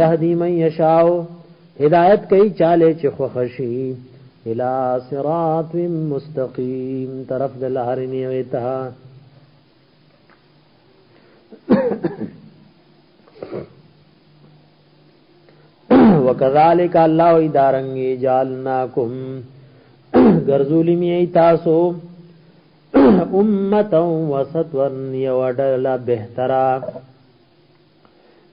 یهدی من یشاو هدایت کوي چاله چې خوخشي الى صراط مستقیم طرف د لار نیوي ته وکذالک الله ادارنګي جالناکم غرزولی می تاسو امه وسط ون یو ډله بهتره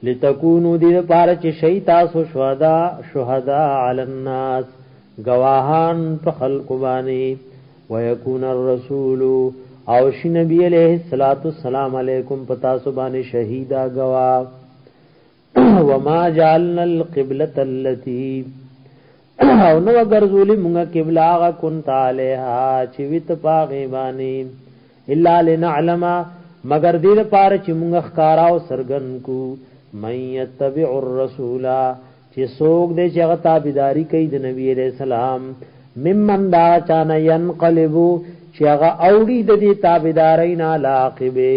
لتكونوا دې لپاره چې شي تاسو شهدا شهدا علی الناس گواهان په خلق باندې ويكون الرسول او شي نبی عليه الصلاه والسلام علیکم په تاسو باندې شهیدا گواه وما جعلنا القبلة التي او نو ګرځولې مونږه قبله هغه كنت عليها چې ویت پاغه باندې الا لنعلم مگر دې لپاره چې مونږه ښکارا او سرګن کو مَن يَتَّبِعُ الرَّسُولَ چې څوک دې چې هغه تابعداري کوي د نبی عليه السلام ممن دا چانه ينقلبو چې هغه اوړي د دې تابعداري نه علاقبه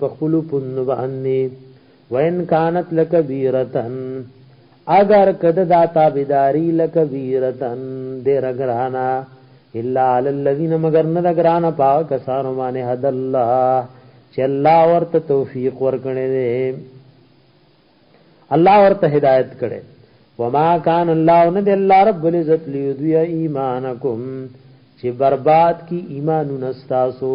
په خپل پوند باندې وان کانت لکبیرتن اگر کد دا تابیداری لکبیرتن دیر گرانا الا علی الذین مگر ند گرانا پا کسانو مانی حد اللہ چه اللہ ورت توفیق ورکنے دے اللہ ورت ہدایت کرے وما کان اللہ ند اللہ رب العزت لیدوی ایمانکم چه برباد کی ایمانو نستاسو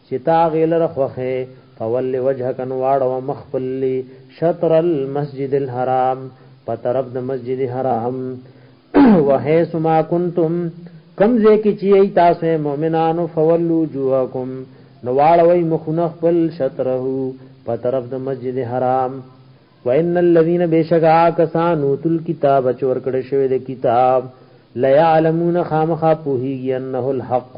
چې تا هغې لره خوښې، فول وجهک نو واړوه مخ خپل لي، شطر المسجد الحرام، په طرف د مسجد حرام، وحیث ما کنتم، کوم ځای کې چې یی تاسو یې مؤمنانو فولو جوهکم نو واړوي مخونه خپل شطره په طرف د مسجد حرام وان الذين بشغا کسانو تل کتاب چور کړه شوی د کتاب لا يعلمون خامخا پوهیږي انه الحق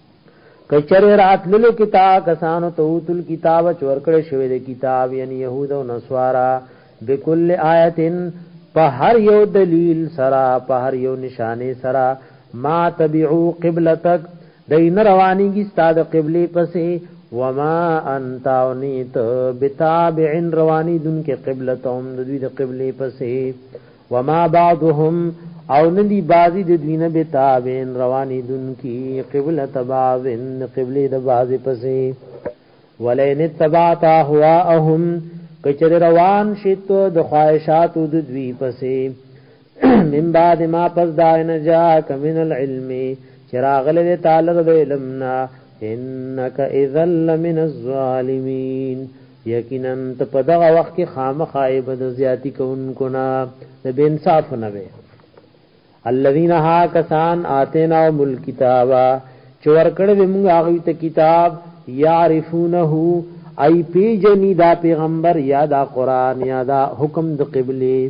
کچره راتللو کتا کسانو توتل کتاب چور کړه شوی د کتاب یعنی يهود او نصارا بكل آیتن په هر یو دلیل سرا په هر یو نشانه سرا ما تبعو قبلتک دین روانیږي ستاد قبله پسې وما انت اونیت بتابع روانی دن کې قبلتهم دوی د قبله پسې وما بعضهم او ندی بازی د دوی نه به تابین رواني دن کی قبله تباوین قبله د بازی پسې ولین تبعت اهواهم کچر روان شیت د خواهشات د دوی پسې من بعد ما پس دا نه جا کمن العلم چراغله تعالی د علمنا انک اذل من الظالمین یقینا ته په دغه وخت کې خامخا عبادت زیاتی کوونکو نه د بے انصاف نه وي الذين ها کسان اتینا مل کتابا چې ورکړې به موږ هغه ته کتاب يعرفونه اي پیجنی دا پیغمبر یا دا قران یا دا حکم د قبله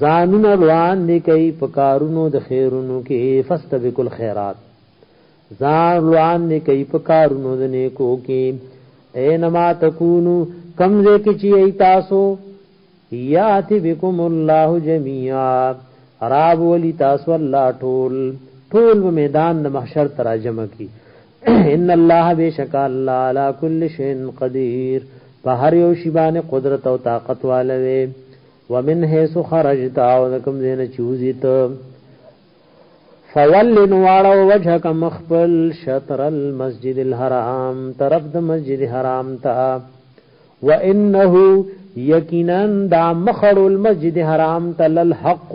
ځانونه روان دي کوي په کارونو د خیرونو کې فاستبقوا الخيرات ځان روان دي کوي په کارونو د نیکو کې اينما تکونو کمزه کې چې ای تاسو یات بكم الله جميعا راب ولي تاسو الله ټول ټول میدان د محشر تراجم کی ان الله بشک الله على كل شيء قدير په هر یو شی باندې قدرت او طاقت والوي ومن حيث خرجت او کوم دین چوزی ته فول نواړو وجهک مخبل شطر المسجد الحرام طرف د مسجد حرام تا وانه یقینا دا مخړو المسجد حرام تل الحق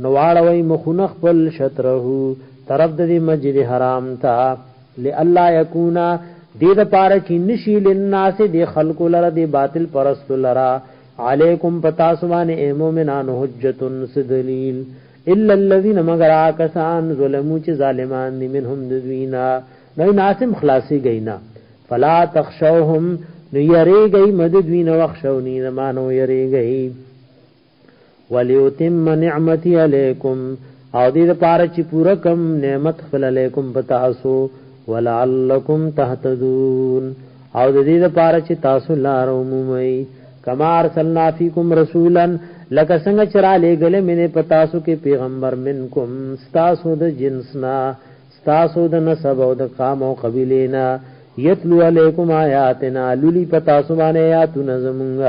نو واړوئ مخونه خپل شطره طرف د دې مسجد حرام ته لالا یکونا دې د پاره چې نشي لناس دې خلق لره دې باطل پرست لره علیکم پتا سبحان اے مومنان حجتن سدلیل الا الذين مگر کسان ظلمو چې ظالمان دي منهم دوینا نو ناسم خلاصي گئینا فلا تخشوهم نو یری گئی مدد وین وخشونی زمانو یری گئی وليتم نعمتي عليكم او دې لپاره چې پوره کم نعمت خپل علیکم بتاسو ولعلکم تهتدون او دې لپاره چې تاسو لار عمومي کما ارسلنا فیکم رسولا لکه څنګه چې را لېګل مینه پتاسو کې پیغمبر منکم تاسو د جنسنا تاسو د نسب او د قام او قبیله نه یتلو علیکم آیاتنا للی پتاسو باندې آیاتونه زمونږه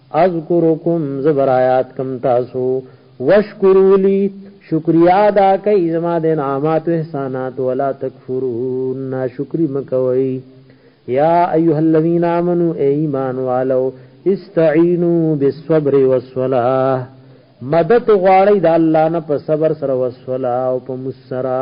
اذکرکم زه به رایاد کړم تاسو واشکروا لي شکریا ادا کوئ زما د انعاماتو احساناتو ولا تکفرون ناشکري مه کوئ یا ایها الذین آمنو ای ایمان والو استعینوا بالصبر والصلاة مدد غواړئ د الله نه په صبر سره او صلاة او په مسرا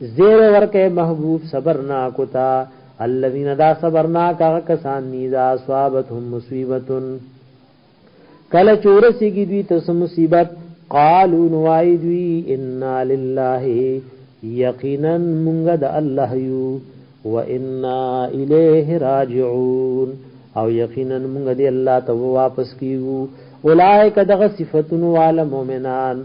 زیر ورکه محبوب صبرناکو تا الذین دا صبرناک هغه کسان دی دا اصابتهم مصیبتن کله چورسی کی دوی تس مصیبت قالو نوائی دوی انا لله یقینا مونږ د الله یو و انا الیه راجعون او یقینا مونږ دی الله ته واپس کیو اولائک دغه صفاتون وال مؤمنان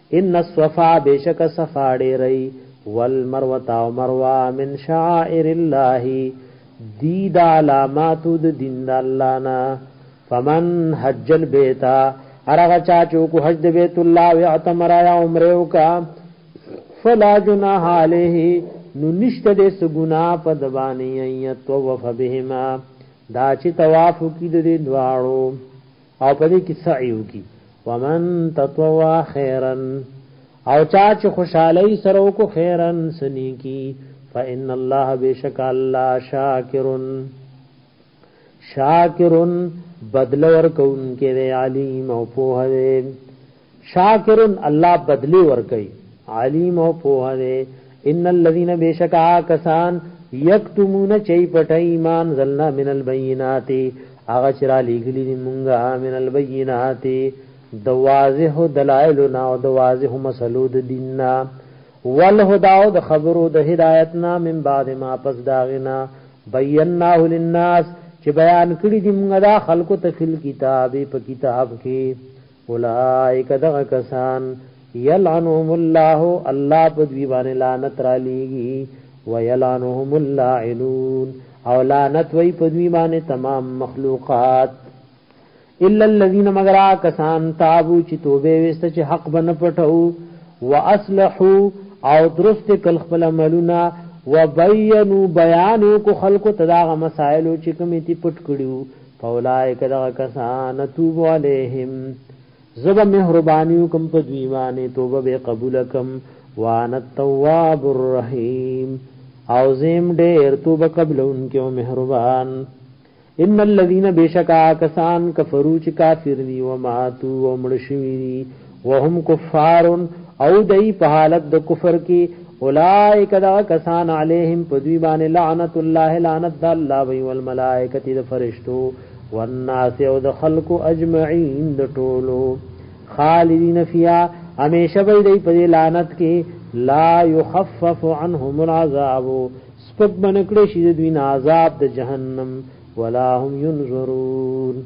ان الصفا بشک صفا ډیری والمروه او مروه من شعائر الله دی دا علامات د دین د الله نه فمن حج البيت ارغه چا چوک حج د بیت الله او اعتمر یا عمره وکا فلا جناح علیه نو نشته د سګنا په دوانی ایت وف بهما دا چې طواف کی د دواړو او په دې کې سعی وکي ومن تطوع خيرا او چا چې خوشاله سره کو خيرا سني کی فان الله بشک الله شاکرن شاکرن بدل ور کون کې علیم او په هره شاکر الله بدلی ورکي علیم او پوه دی ان الذين بشکا کسان یکتمون چي پټ ایمان زلنا من البینات هغه چې را لېږلي دي مونږه من البینات د واضح دلایل نه او د واضح مسلو د دین نه والهدا او د خبرو د هدایت نه من بعد ما پس داغنا بیناه للناس چې بیان کړی دي مونږه دا خلکو ته فل کتابه په کتاب کې اولائک دغه کسان یلعنهم الله الله په دوی باندې لعنت را لېږي ویلعنهم اللاعنون او لعنت وی په دوی باندې تمام مخلوقات الا الذين مگر کسان تابو چې توبه وست چې حق بن پټو واصلحوا او درست کل خپل عملونه وبينوا بيان کو خلق تداغه مسائل چې کوم تی پټ کړیو فولائک دغه کسان توب علیہم زب مهربانی کوم په دوی باندې توبه به قبول کم وان التواب الرحیم او زم ډیر توبه قبل انکه او مهربان ان الذين بشکا کسان کفرو چې کافر دي و ماتو و مړ شوی وهم کفار او دای په حالت د کفر کی اولائک دا کسان علیهم پدوی باندې لعنت الله لعنت الله وی والملائکه د فرشتو والناس او د خلق اجمعین د ټولو خالدین فیا همیشه به دی په لعنت کې لا یخفف عنهم العذاب سپک بنکړي شي د دوی عذاب د جهنم ولا هم ينظرون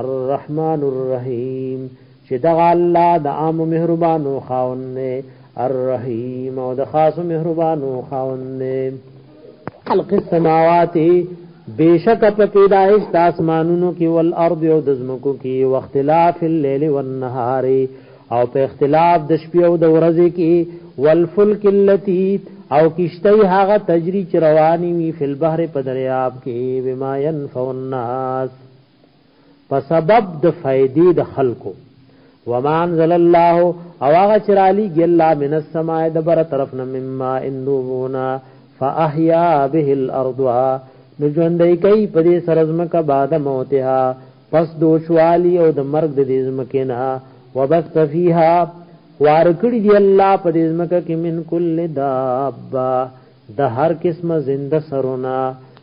الرحمن الرحیم چې دغه الله د عام مهربانو خاوند دی الرحیم او د خاص مهربانو خاوند دی خلق السماوات بیشک په پیدائش د اسمانونو کې ول ارض او د زمکو کې واختلاف الليل والنهار او په اختلاف د شپې او د ورځې کې والفلک اللتی او کشتی هغه تجری چروانی وی فل بحر په دریاب کې بما ينفع الناس په سبب د فائدې د خلکو وما انزل الله او هغه چې را لېږي الله من السماء د بره طرف نه من ماء نوبونه فاحیا به الارض نو ژوندۍ کوي په دې سره ځمکه بعد موتها پس د وشوالي او د مرګ د دې ځمکې نه وبث فيها خوار کړي دی الله په دې ځمکه کې من کل دابه د هر قسمه زنده سرونه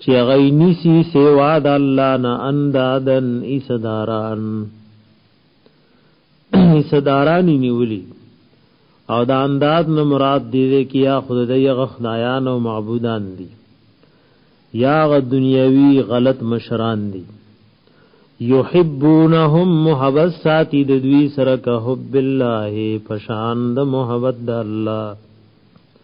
چې هغه نیسی سیوا د الله نه اندادن ایصداران ایصداران نیولی او دا انداد نه مراد دی دی کې یا خود د یغه خدایان او معبودان دي یا غ دنیوي غلط مشران دي یحبونهم محبت ساتي د دوی سره که حب الله پشان د محبت د الله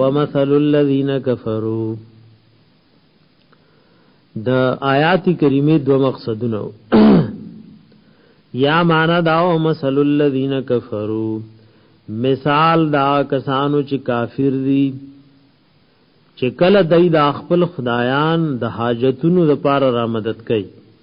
ومثل الذين كفروا د آیات کریمه دو مقصدونه یا معنا دا او مثل الذين كفروا مثال دا کسانو چې کافر دي چې کله دای د خپل خدایان د حاجتونو لپاره را مدد کوي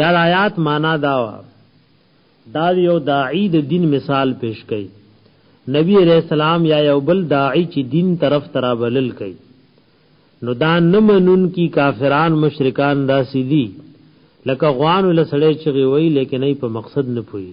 یا آیات معنا دا وا دا یو داعی د دین مثال پیش کړي نبی علیہ السلام یا یو بل داعی چې دین طرف ترا بلل کړي نو دا نه منون کی کافران مشرکان دا سیدی لکه غوان ولسړی چې وی لیکن نه په مقصد نه پوي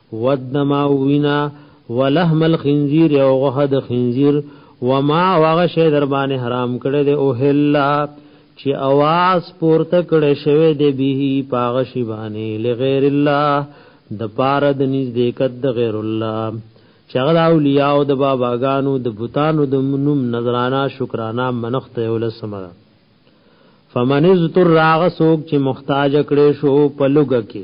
ودما وینا ولحم الخنزیر او غه د خنزیر وما واغه شی در باندې حرام کړي دی او هلا چې اواز پورته کړي شوی دی به پاغ شی باندې لغیر الله د پار د نږدې کد د غیر الله چې هغه اولیاء او د باباګانو د بوتانو د منوم نظرانا شکرانا منخت یو لسمره فمن از تر راغ سوک چې محتاج کړي شو په لګه کې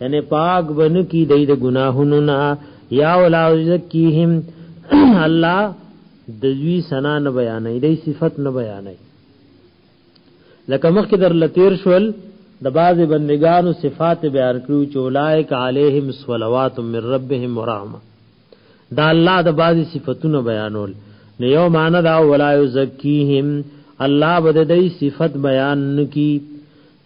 یعنی پاک بن کی دای د گناهونو نه یا ولا یزکیهم الله د دوی سنا نه بیانې دای صفت نه بیانې لکه مخکې در لتیر شول د باز بندگانو صفات بیان کړو چې اولائک علیهم صلوات من ربهم ورحمه دا الله د باز صفاتونه بیانول نو یو معنی دا ولا یزکیهم الله بده دای صفت بیان نکی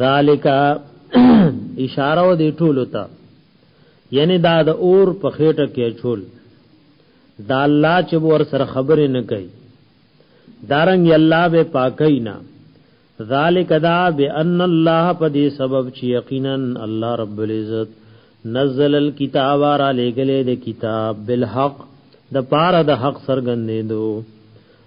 ذالک اشاره و دی ټولو ته یعنی دا د اور په خېټه کې چول دا الله چې ور سره خبرې نه کوي دارنګ الله به پاکي نه ذالک دا بان الله په دې سبب چې یقینا الله رب العزت نزل الكتاب را لګلې د کتاب بالحق د پاره د حق سرګندې دوه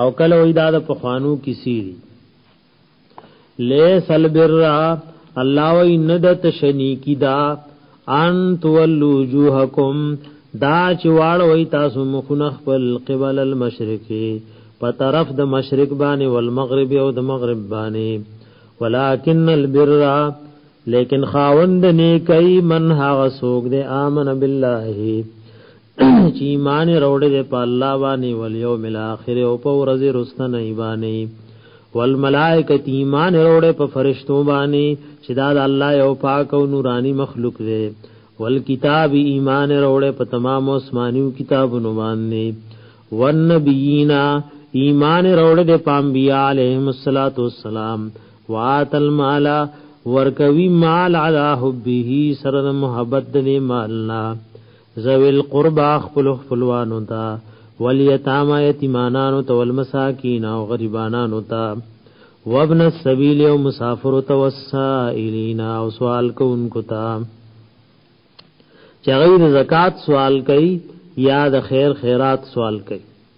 او کله وی دا د پخوانو کسی دی لیس البر الله وی ندت شنی کی دا ان تولو جوحکم دا چې واړوي تاسو مخونه خپل قبل المشرقي په طرف د مشرق باندې والمغرب او د مغرب باندې ولکن البر لیکن خاوند نیکي من هغه سوق دی امن بالله چې ایمان وروړي د په الله باندې ول یوم الاخر او په ورځ رسته نه ایبانې والملائکه ایمان وروړي په فرشتو باندې چې دا د الله یو پاک او نورانی مخلوق دی والکتاب ایمان وروړي په تمام آسماني کتابونو باندې والنبیینا ایمان وروړي د پامبیا علیهم الصلاۃ والسلام وات المال ورکوي مال علی حبه سره محبت دې مالنا ذوی القربا خپل خپلوانو ته والیتاما یتیمانانو ته والمساکین او غریبانانو ته وابن السبیل او مسافر ته وسائلین او سوال کوونکو ته چې غیر زکات سوال کوي یا د خیر خیرات سوال کوي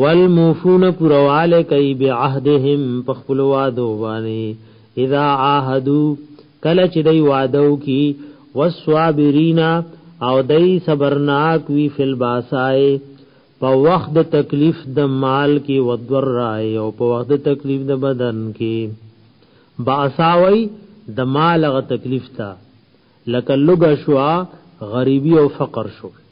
والموفون پرواله کوي بعهدهم په خپل وادو باندې اذا عاهدو کله چې دی وادو کی والصابرینا او دی صبرناک وی فل باسای په وخت د تکلیف د مال کې ودور راي او په وخت د تکلیف د بدن کې باساوي د مال غ تکلیف تا لکه لګ شو غریبی او فقر شو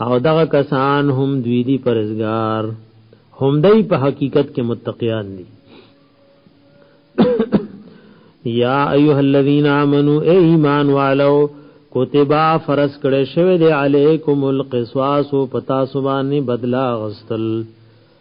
او دغه کسان هم دوی دی پرزګار هم دای په حقیقت کې متقیان دي یا ایها الذین آمنو ای ایمان والو کتبا فرض کړه شوی دی علیکم القصاص پتا سبانی بدلا غستل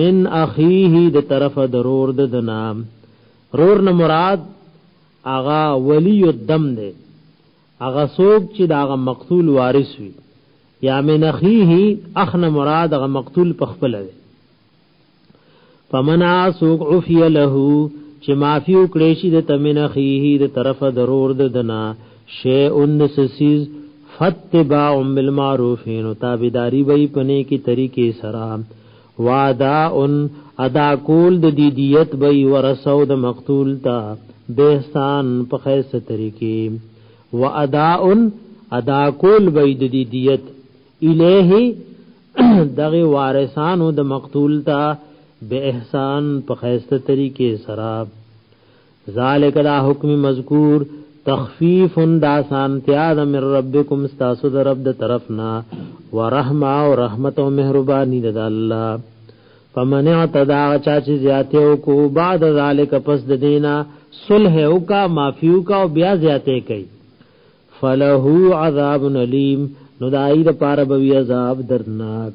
من اخیه د طرف درور د دنا رور نه مراد اغا ولی الدم ده اغا سوق چې دا اغا مقتول وارث وي یا من اخیه اخنا مراد اغا مقتول پخپل ده فمن اسوق عفی له چې معافی وکړي شي د تمن اخیه د طرف درور د دنا شیء نسسیز فتباع بالمعروف نو تابعداری وی پنه کی طریقې سره واداء ادا کول د دی دیت به ورسو د مقتول ته به احسان په خیسه طریقې و ادا ادا کول به د دی دیت الیه دغه وارثانو د مقتول ته به احسان په خیسه طریقې سره ذالک دا حکم مذکور تخفیف دا سانتیا د من ربکم استاسو د رب د طرفنا ورحمه او رحمت او مهربانی د الله فمن اعتدا چا چې زیاته او کو بعد ذالک پس د دینا صلح او کا معفیو کا او بیا زیاته کوي فله عذاب الیم نو دای د پاره به عذاب درناک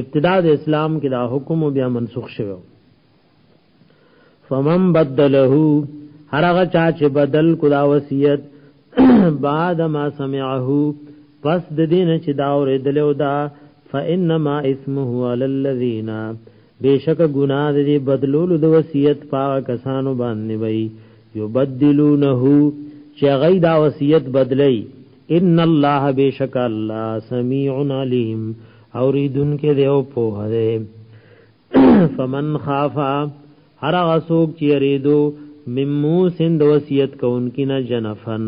ابتدا د اسلام کې دا حکم بیا منسوخ شوی فمن بدله هر هغه چا چې بدل کو دا وصیت بعد ما سمعه پس د دین چې دا اورېدل او دا فانما اسمه علی الذین بیشک گناہ دې بدلول د وصیت پاک کسانو باندې وي یبدلونه چې غي دا وصیت بدلی ان الله بشک الله سميع عليم اوریدن کې دی او په هره فمن خافا هر هغه څوک چې یریدو ممو سند وصیت کوونکی نه جنفن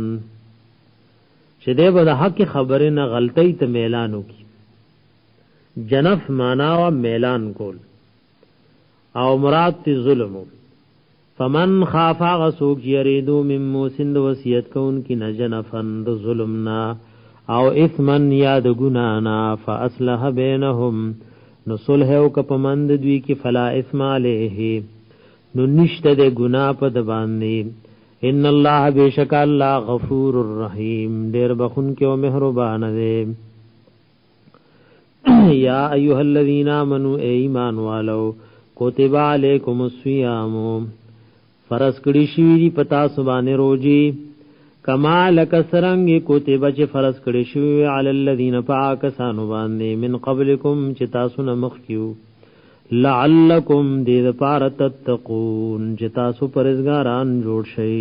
چې دی به د حق خبره نه غلطی ته میلانو کی جنف معنا وا میلان کول او مراد تی ظلم فمن خاف غسوک یریدو مم موسند وصیت کون کی نجنفن د ظلمنا او اثمن یا د ګنانا فاصلح بینهم نو صلح او ک پمند دوی کی فلا اثم علیه نو نشته د ګنا په د باندې ان الله بیشک الله غفور الرحیم ډیر بخون کې او مهربان دی یا ایها الذین آمنو ای ایمان والو کتب علیکم الصیام فرض کړی شی دی پتا سبانه روزی کما لک سرنګ کتب چې فرض کړی شی علی الذین پاکسانو باندې من قبلکم چې تاسو نه مخ کیو لعلکم دې لپاره تتقون چې تاسو پرهیزګاران جوړ شئ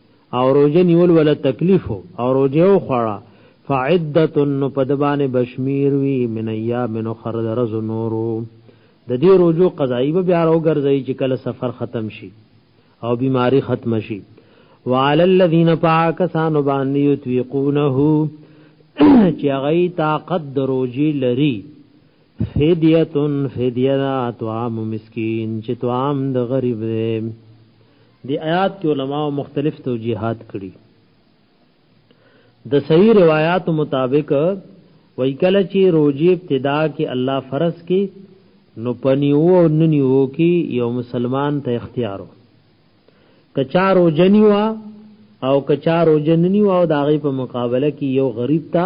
او روزه نیول ولا تکلیف او روزه او خړه فعدت نو په دبانې بشمیر وی من ایام نو خر درز نورو د دې روزو قضایی به بیا راوګرځي چې کله سفر ختم شي او بیماری ختم شي وعلى الذين پاکسان باندې یتوقونه چې غي طاقت دروجي لري فدیتن فدیه دا طعام مسکین چې طعام د غریب دی دی آیات کې علما مختلف توجیهات کړي د صحیح روایت مطابق وای کله چې روزي ابتدا کې الله فرض کې نو پنیو او ننیو کې یو مسلمان ته اختیارو کچارو جنیوا او کچارو جننیوا او داغه په مقابله کې یو غریب ته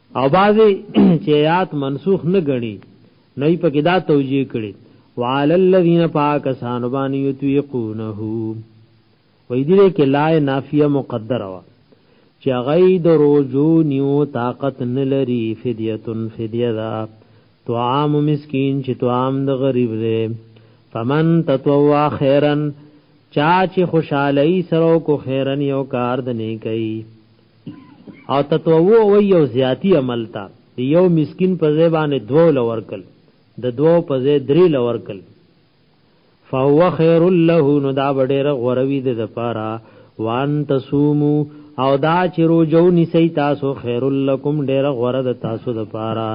او بعضی چې آیات منسوخ نه غني نو یې پکې دا توجیه کړي وعلى الذين پاکسان باندې یتوقونه وې دې کې لا نافیه مقدره وا چې غي د روزو نیو طاقت نه لري فدیتن فدیه دا طعام مسکین چې طعام د غریب دی فمن تطوع خیرن چا چې خوشحالي سره کو خیرن یو کار د نه کوي او تطوع وی یو زیاتی عمل ته د یو مسکین په ځای باندې دوه لورکل د دوه په ځای درې لورکل فهو خیر له نو دا ډېر غوروي د لپاره وان تصومو او دا چې روزو نسی تاسو خیر لکم ډېر غوره د تاسو د لپاره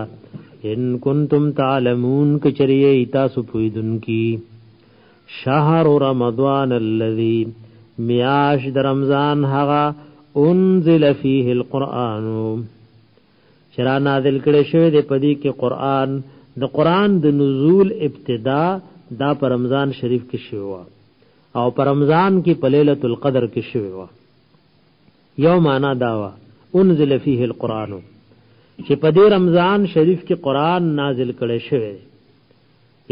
ان کنتم تعلمون کچریه تاسو پویدونکو شهر رمضان الذي میاش د رمضان هغه انزل فيه القرآن چرا نازل کړي شوی دی پدی کې قرآن د قرآن د نزول ابتدا دا پر رمضان شریف کې شوی و او پر رمضان کې په ليله القدر کې شوی و یو معنا دا و انزل فيه القرآن چې په دې رمضان شریف کې قرآن نازل کړي شوی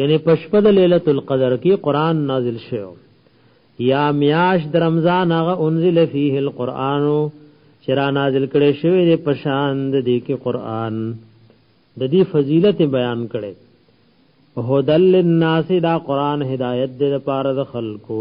یعنی پشپه د ليله القدر کې قران نازل شوی یا میاش د رمضان هغه انزل فيه القرآن چې را نازل کړي شوی د پشان د دې کې قرآن د دې فضیلت بیان کړي هدل للناس دا قرآن هدایت دې لپاره د خلکو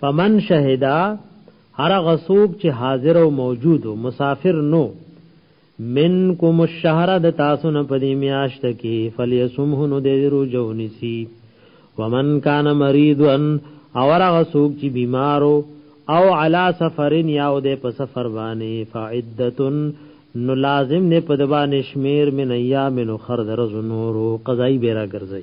فمن شهدا هر غسوک چې حاضر او موجود او مسافر نو منکم الشهر د تاسو نه پدې میاشت کې فلیسمه نو دې روزونی سی ومن کان مریض ان اور غسوک چې بیمارو او علا سفرین یا او دې په سفر باندې فعدتن نو لازم نه پدبا نشمیر من ایام نو خر درز نورو قضای بیره ګرځي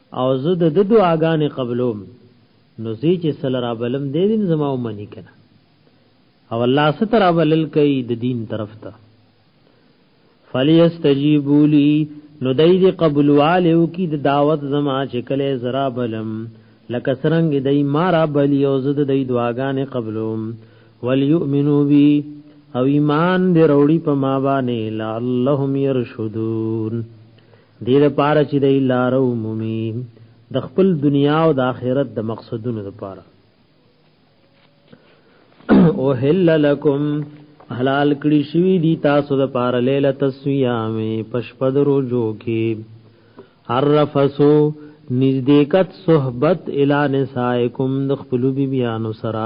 او زه د د دعاګانې قبلوم نو زی چې سل را بلم دې دین زما ومني کنه او الله ستر بلل کوي د دین طرف ته فلیستجیبوا لی نو دای دې قبول والو کی د دعوت زما چې کله زرا بلم لکه سرنګ دای مارا بلی او زه د دې دعاګانې قبلوم وليؤمنو بی او ایمان دې وروړي په ما باندې لعلهم يرشدون دې لپاره چې د لار عمومي د خپل دنیا او د آخرت د مقصدونو لپاره او هل لکم حلال کړی شوی دی تاسو د پار لیله تسویام پشپد روزو کې عرفسو نزدېکت صحبت الی نسائکم د خپل بیانو سره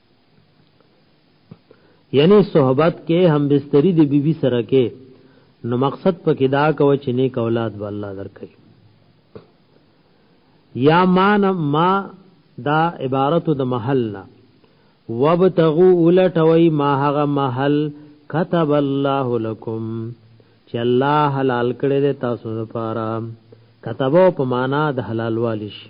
یعنی صحبت کې هم بستری دی بیبي سره کې نو مقصد پکې دا کوي چې نیک اولاد به الله درکړي یا مان ما دا عبارت د محل نه وابتغوا ولټوي ما هغه محل كتب الله لكم چې الله حلال کړی دی تاسو لپاره کتبو په معنا د حلال والی شي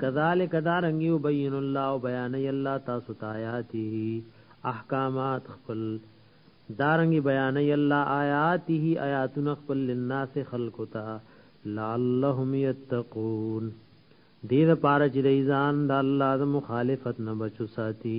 کذالک دارنګ یبین الله او بیان الله تاسو ته آیاته احکامات خپل دارنګ بیان الله آیاته آیاتن خپل للناس خلق ته لعلهم یتقون دې لپاره چې ریزان د الله د مخالفت نه بچو ساتي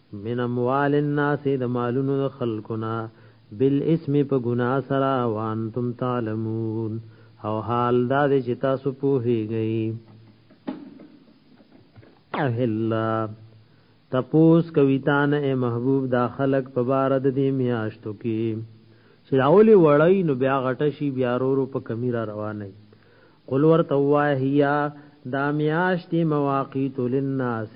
من اموال الناس د مالونو د خلکو نه بالاسم په ګنا سره وانتم تعلمون او حال دا دې چې تاسو پوهیږئ اهلا تپوس کویتان اے محبوب دا خلق په بار د دې میاشتو کې چې راولي وړی نو بیا غټه شي بیا رورو په کمی را روانه قل ورته واهیا دا میاشتې مواقیت للناس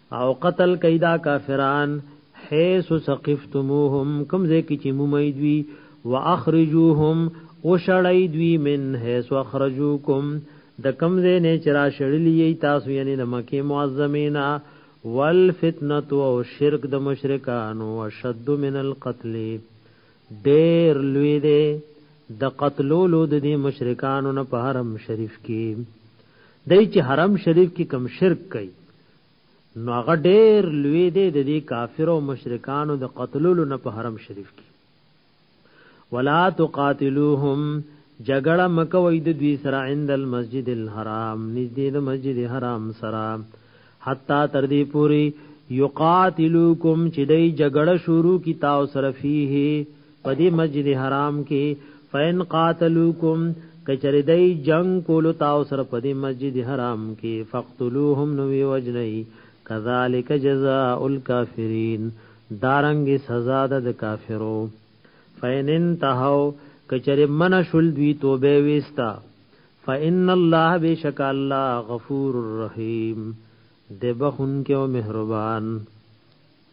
او قتل کیدا کافران حيث ثقفتموهم کوم ځای کې چې مومې دوی واخرجوهم او شړای دوی من حيث اخرجوکم د کوم ځای نه چې را شړلې تاسو یعنی د مکه معظمینا والفتنه او شرک د مشرکانو وشد من القتل ډیر لوی دی د قتلولو د دې مشرکانو نه په حرم شریف کې دای چې حرم شریف کې کم شرک کوي نو هغه ډیر لوی دی د دې کافر او مشرکانو د قتلولو نه په حرم شریف کې ولا تقاتلوهم جګړه مکوئ د دوی سره عند المسجد الحرام نږدې د مسجد حرام سره حتا تر دې پوري یقاتلوکم چې دای جګړه شروع کی تاسو سره فيه پدی مسجد حرام کی فین قاتلوکم کچری دای جنگ کولو تاو سره پدی مسجد حرام کی فقتلوهم نو وی وجنی کذالک جزاء الکافرین دارنګ سزا ده د کافرو فین انتهو کچری من شل دوی توبه وستا فان الله بشک الله غفور الرحیم د بخون کې او مهربان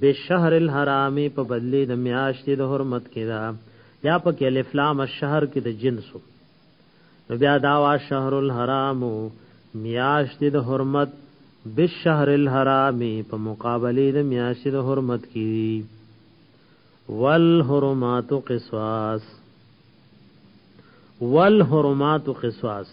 بالشهر الحرام په بدلی د میاشتې د حرمت کې دا یا په کې الف لام الشهر کې د جنس نو بیا دا وا شهر الحرام میاشتې د حرمت بالشهر الحرام په مقابله د میاشتې د حرمت کې دي والحرمات قصاص والحرمات قصاص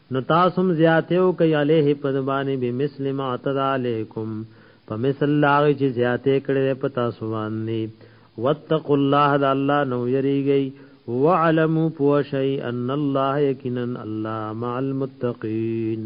نو تاسو هم زیاته او کوي عليه په زبانه به مثل ما اعتدى عليكم په مثل لاغ چې زیاته کړې په تاسو باندې واتقوا الله د الله نو یریږي وعلموا پوشي ان الله یقینا الله مع المتقين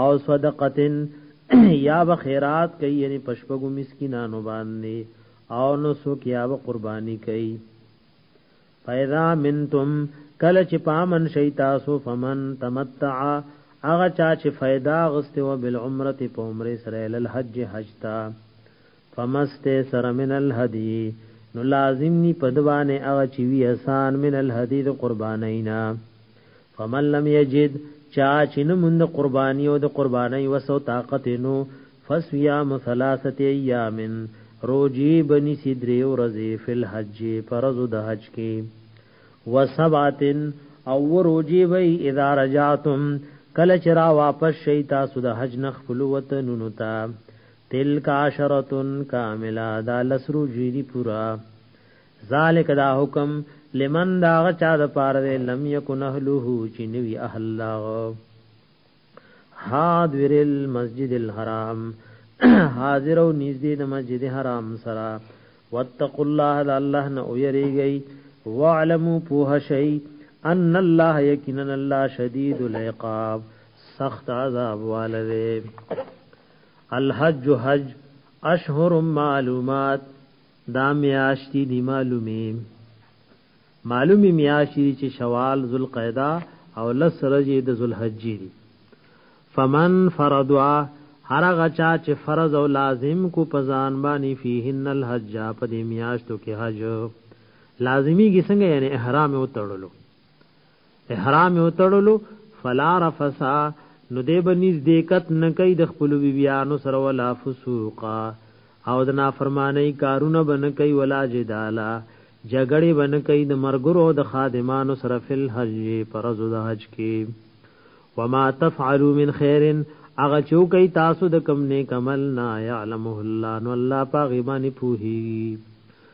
او صدقتن یا به خیرات کوي یعنی پشپګو مسکینانو باندې او نو سو کیا به قرباني کوي پیدا منتم کله چې پامن شي تاسو فمن تمتع هغه چا چې فائدہ غسته و بالعمره په عمره سره ال حج حج تا فمست سر من الهدی نو لازم نی پدوانه هغه چې وی آسان من الهدی د قربانینا فمن لم یجد چا چې نه مونږ قرباني او د قرباني وسو طاقت نو فصيام ثلاثه ايام روجي بني سدري ورزي في الحج فرض د حج کې وسبعه او روجي وي اذا رجعتم کله چې را واپس شي تاسو د حج نه خپل وطن نو تا تلک عشرتن کاملا دا لسرو جیری پورا ذالک دا حکم لمن دا غچا د پاره دی لم یکن اهله چې نوی اهل لاغ حاضر المسجد الحرام حاضر او نږدې د مسجد حرام سره واتقوا الله د الله نه ویریږئ واعلموا پوه شئ ان الله یقینا الله شدید العقاب سخت عذاب والده الحج حج اشهر معلومات دا میاشتي دی معلومي معلومي میاشتي چې شوال ذوالقعده او لس رجې د ذوالحجې دي فمن فرضوا هر غچا چې فرض او لازم کو پزان باندې فیهن الحج په دې میاشتو کې حج لازمی کې څنګه یعنی احرام او تړلو احرام یو تړلو فلا رفسا نو دی به نزدېکت نه کوي د خپلو بیبیانو سره ولا فسوقا او د نافرمانۍ کارونه به نه کوي ولا جدالا جګړې به نه کوي د مرګرو او د خادمانو سره فل حج پرزو د حج کې وما تفعلوا من خير اغه چو کوي تاسو د کم نیک عمل نه يعلمه الله نو الله پاغي باندې پوهي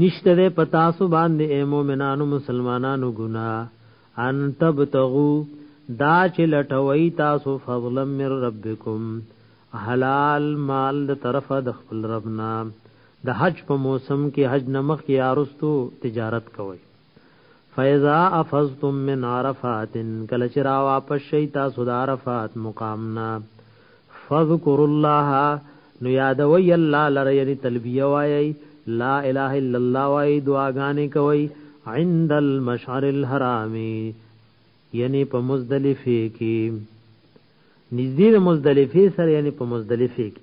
نشته ده پتا سو باندې اے مومنانو مسلمانانو ګنا ان تبتغو دا چې لټوي تاسو فضل من ربکم حلال مال د طرفه د خپل ربنا د حج په موسم کې حج نمخ کې ارستو تجارت کوي فیضا افضتم من عرفات کله چې را واپس شئ تاسو د عرفات مقام نه فذكر الله نو یادوي الله لره یعنی تلبیه وایي لا اله الا الله وایي دعاګانې کوي عند المشعر الحرام یعنی په مزدلفه کې نږدې مزدلفه سره یعنی په مزدلفه کې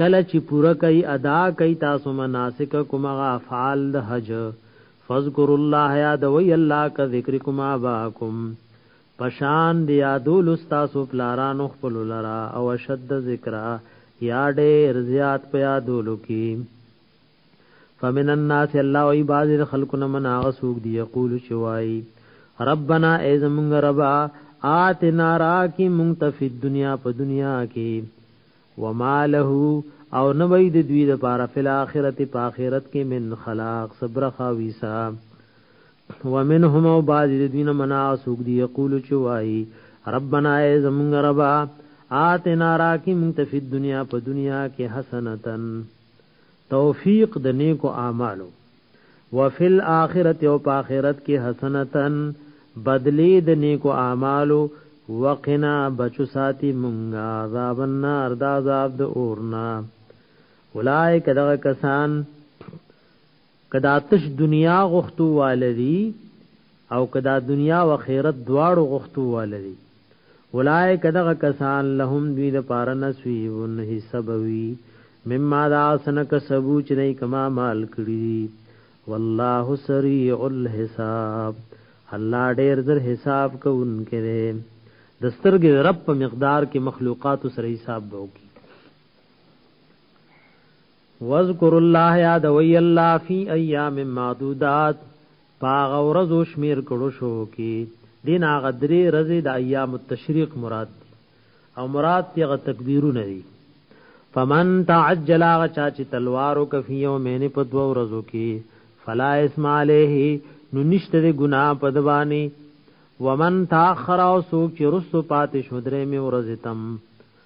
کله چې پوره کوي ادا کوي تاسو مناسک کوم غا افعال د حج فذكر الله یاد وی الله کا ذکرکم اباکم پشان دی یادول استاسو پلارانو خپل لرا او شد ذکر یا ډیر زیات په یادولو کی فمن الناس الله ای باز خلقنا من غسوق دی یقول شوای ربنا ای زمون ربا آتنا را کی مونږ ته په دنیا په دنیا کې وما له او نه وي د دوی د پاره فل اخرت په اخرت کې من خلاق صبر خاويسا ومنهم او بعض د دوی نه منا سوق دي یقول چوي ربنا ای زمون ربا آتنا راکی مونږ ته په دنیا په دنیا کې حسنتن توفیق د نیکو اعمالو وفي الاخره او په اخرت کې حسنتن بدلی د نیکو اعمالو وقنا بچو ساتي مونږه عذاب النار دا عذاب د اورنا اولائک دغه کسان کدا آتش دنیا غختو والدی او کدا دنیا و خیرت دواړو غختو والدی اولائک دغه کسان لهم دوی د پار نسویون حسابوی مما دا سن کسبو چې نه کما مال کړی والله سریع الحساب الله ډیر زر حساب کوونکې دی د سترګې رب په مقدار کې مخلوقات سره حساب به وکړي واذکر الله یاد وی الله فی ایام معدودات په هغه ورځو شمیر کړو شو کی دین هغه درې ورځې د ایام التشریق مراد دي او مراد تی هغه تکبیرونه دي فمن تعجل هغه چا چې تلوارو کفی یومین په دوه ورځو کې فلا اسم علیه نو نشته د ګناه په دوانی ومن تاخر او سوک چې رسو پاتې شو درې می ورځې تم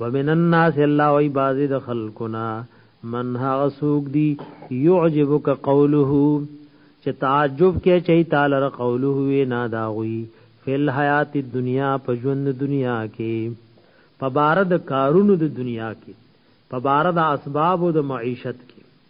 ومن الناس الله وی بازی د خلقنا من هغه سوق دی يعجبک قوله چې تعجب کې چي تعالی ر قوله وی نا دا غوي فل حیات دنیا په ژوند دنیا کې په بار د کارونو د دنیا کې په بار د اسباب د معیشت کې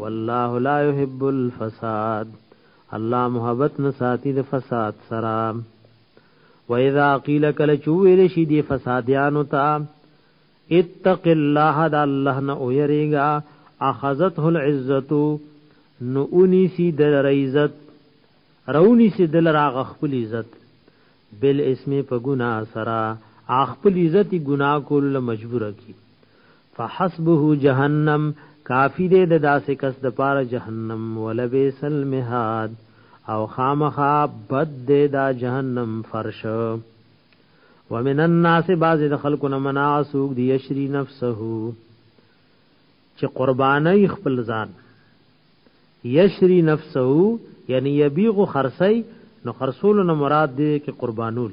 والله لا يحب الفساد الله محبت نه ساتي د فساد سره و اذا قيل کل چويل شي دي فساديانو ته اتق الله د الله نه ويريګا اخذته العزت نو اونی سی دل عزت رونی سی دل راغ خپل عزت بل اسم په ګنا سرا خپل عزت ګنا کول مجبور کی فحسبه جهنم کافی دې د داسې کس د پاره جهنم ولبئس المهاد او خامخا بد دې دا جهنم فرش ومن الناس بعض د خلکو نه منع سوق دی یشری نفسه چې قربانای خپل ځان یشری نفسه یعنی یبیغ خرسی نو خرصول نه مراد دی کې قربانول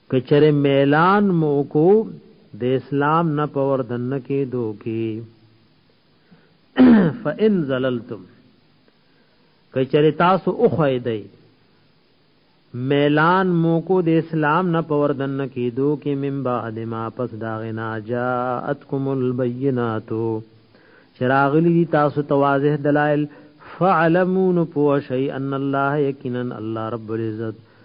کچره میلان مو کو د اسلام نه پور دن کې دوکي فان زللتم کچره تاسو او خویدای میلان مو کو د اسلام نه پور دن کې دوکي من بعد ما پس دا غنا جاءتکم البیناتو چراغلی دی تاسو توازه دلائل فعلمون پو شی ان الله یقینا الله رب العزت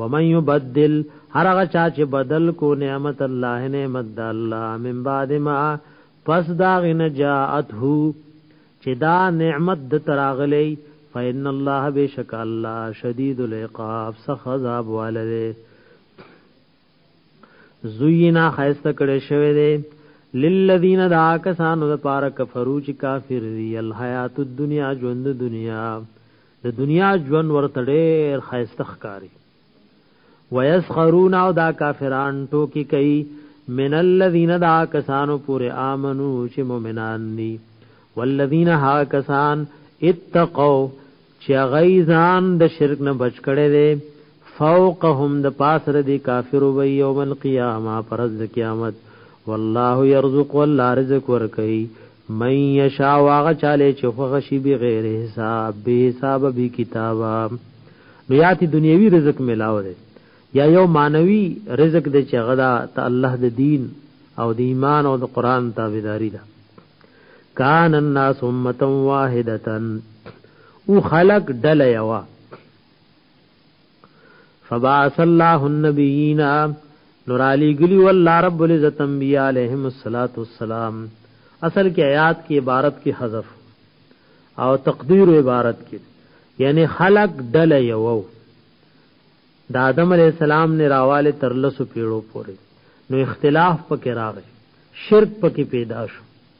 ومن يبدل هر هغه چا چې بدل کو نعمت الله نعمت د الله من بعد ما پس دا غن جاءته چې دا نعمت د تراغلی فإن الله بشک الله شدید العقاب سخ عذاب والده زوینا خیسته کړي شوی دی للذین دا کسانو د پاره کفرو چې کافر دی الحیات الدنیا ژوند دنیا د دنیا ژوند ورته ډېر خیسته ښکاری ويسخرون او دا کافران ټوکی کوي من الذين دا کسانو پورې امنو چې مؤمنان دي والذین ها کسان اتقوا چې غیزان د شرک نه بچ کړي دي فوقهم د پاس ردی کافر و یوم القیامه پرز د قیامت والله يرزق والله رزق ورکي من یشا واغ چاله چې خوغشي بغیر حساب به حساب به کتابا بیاتی دنیوي رزق ملاو دی یا یو مانوي رزق دی چې غدا ته الله د دین او د ایمان او د قران تابعداري ده کان الناس امه واحده او خلق ډله یوا فبعث الله النبیین نورالی گلی والله رب العزت انبیاء علیهم الصلاۃ والسلام اصل کې آیات کې عبارت کې حذف او تقدیر عبارت کې یعنی خلق دل یو د آدم علی السلام نه راواله تر لسو پیړو پورې نو اختلاف پکې راغی شرک پکې پیدا شو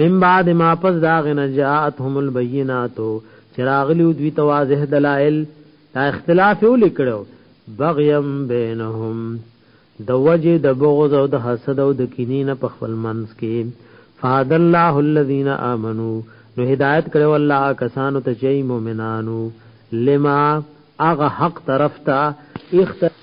من بعد ما پس دا غنه جاءتهم البينات چراغلی دوی تواضح دلائل دا اختلاف یو لیکړو بغیم بینهم د وجه د بغض او د حسد او د کینین په خپل منځ کې فاد الله الذين امنوا نو هدایت کړو الله کسانو ته چې مؤمنانو لما اغه حق طرف ته اخت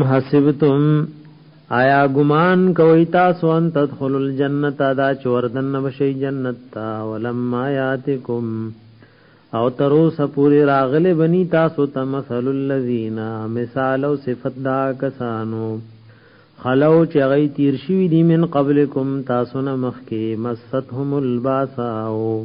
محسبتم آیا ګمان کوي تاسو ان تدخل الجنه دا چوردن بشي جنت تا ولما یاتکم او ترو سپوری راغله بنی تاسو ته مثل الذین مثال او صفت دا کسانو خلو چې غي تیر شوی دی من قبلکم تاسو نه مخکي مستهم الباساو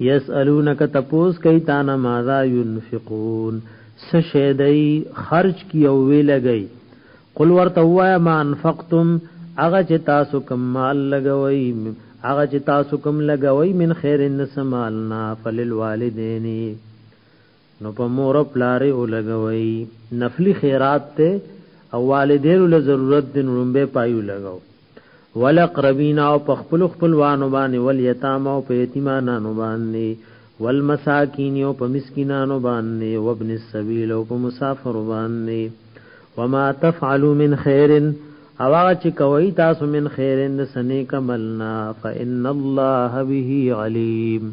یسالونک تپوس کوي تا نه ماذا ينفقون سشهدای خرج کی او وی لګی قل ورته وایا ما انفقتم اغه چې تاسو کوم مال لګوي اغه چې تاسو کوم لګوي من خیر ان سمالنا فللوالدین نو په مور او پلار او لګوي نفلی خیرات ته او والدینو له ضرورت د نړمبه پایو لګاو ولقربین او په خپل خپلوانو باندې ول یتام او په یتیمانانو باندې والمساکین او په مسکینانو باندې وابن السبیل او په مسافر باندې وما تفعلوا من خیر او هغه چې کوي تاسو من خیر د سنې کملنا فإن الله به علیم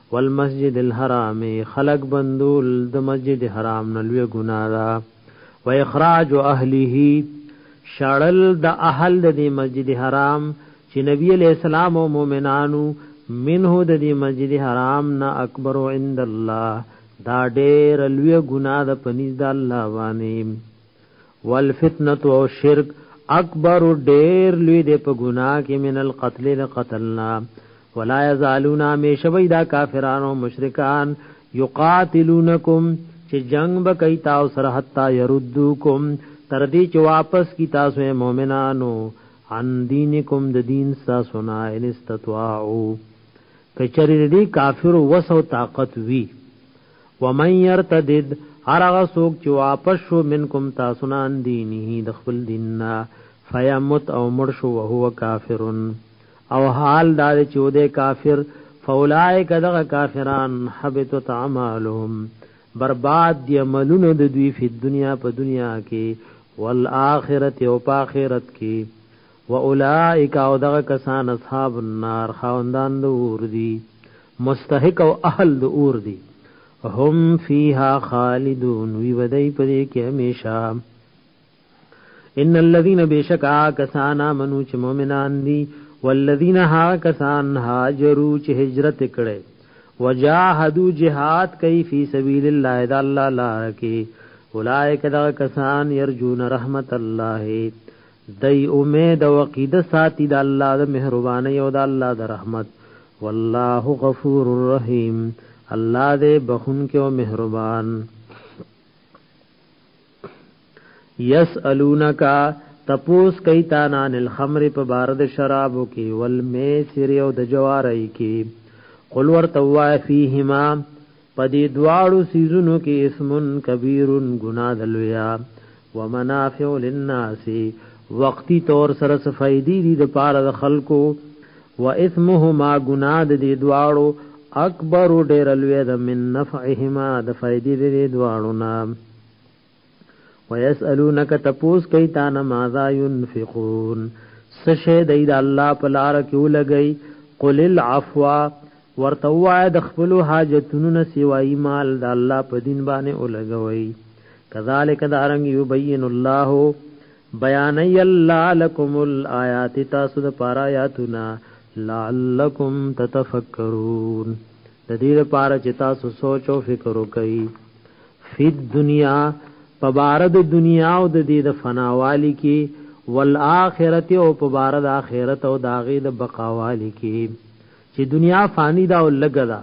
والمسجد الحرام خلق بندول د مسجد حرام نه لوی ګناه ده و اخراج اهله شړل د اهل د مسجد حرام چې نبی علیہ السلام او مؤمنانو منه د دې مسجد حرام نه اکبر عند الله دا ډېر لوی ګناه ده پنځ د الله باندې والفتنه او شرک اکبر ډیر لوی دی په ګناه کې من القتل لقتلنا ولا یزالون همیشوی دا کافرانو مشرکان یقاتلونکم چې جنگ به کوي تاسو سره حتا يردوکم تر دې چې واپس کی تاسو مؤمنانو عن دینکم د دین تاسو نه ان استطاعو کچری دې کافر وسو طاقت وی ومن يرتدد هرغه سوک چې واپس شو منکم تاسو نه ان دینه د خپل دیننا فیمت او مړ شو وهو کافر او حال دا چې وده کافر فولائک دغه کافران حبطت اعمالهم برباد دی عملونه د دوی په دنیا په دنیا کې والآخرت او په آخرت کې و اولائک او دغه کسان اصحاب النار خاوندان د اور دي مستحق او اهل د اور دي هم فیها خالدون وی بدای پدې کې همیشه ان الذين بشکا کسان امنو چې مؤمنان دي والذین ها کسان هاجروا چې هجرت کړي وجاهدوا جهاد کوي فی سبیل الله د الله لار کې اولائک دا کسان یرجون رحمت الله دی امید او عقیده ساتي د الله د مهرباني او د الله د رحمت والله غفور الرحیم الله دې بخون کې او مهربان یسالونک تپوس کوي تا نان الخمر په بار د شرابو کې والمیسر او د جواری کې قل ورتوا فیهما پدی دواړو سیزونو کې اسمن کبیرن گناه دلویا ومنافع للناس وقتی طور سره فائدې دي د پاره د خلکو و اثمهما گناه د دې دواړو اکبر ډیر لوی د من نفعهما د فائدې دې دواړو نه ويسالونک تپوس کوي تا نه ماذا ينفقون سشه د اید الله په لار کې ولګي قل العفو ورته وای د خپل حاجتونو نه سیوای مال د الله په دین باندې ولګوي کذالک دارنګ یبین الله بیان الله لكم الآیات تاسو د پارا یاتنا لعلکم تتفکرون د دې لپاره چې تاسو سوچ او فکر وکړئ فی الدنیا په بار د دنیا او د دې د فناوالی کې والآخرت او په بار د آخرت او داغه د بقاوالی کې چې دنیا فانی دا او لګه دا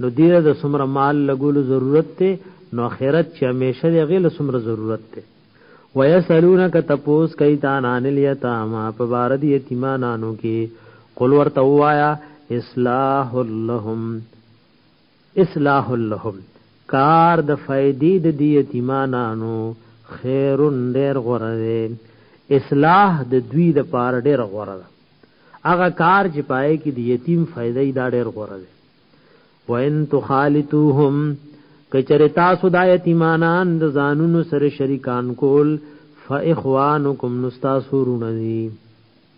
نو دیر د سمر مال لګول ضرورت ته نو آخرت چې همیشه د غیل سمر ضرورت ته ويسالونک تپوس کای تا نان الیتاما په بار دی یتیمانانو کې قل ورته وایا اصلاح لهم اصلاح لهم کار د فائدې د دی یتیمانانو خیرون ډیر غوره دی اصلاح د دوی د پار ډیر غوره ده هغه کار چې پای کې د یتیم فائدې دا ډیر غوره دی وان تخالتوهم کچره تاسو د یتیمانان د ځانونو سره شریکان کول فاخوانکم نستاسو رونی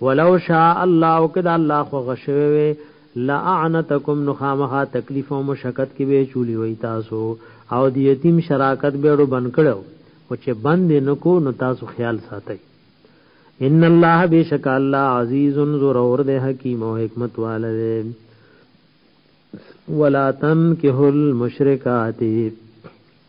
ولو شاء الله وکد الله خو غشوي وي لاعنتکم نخامها تکلیف او مشقت کې به چولی وي تاسو او د یتیم شراکت به ورو بن کړو او چې بند نکو نو تاسو خیال ساتئ ان الله بیشک الله عزیز ذو رور ده حکیم او حکمت والده ولا تنكحوا المشركات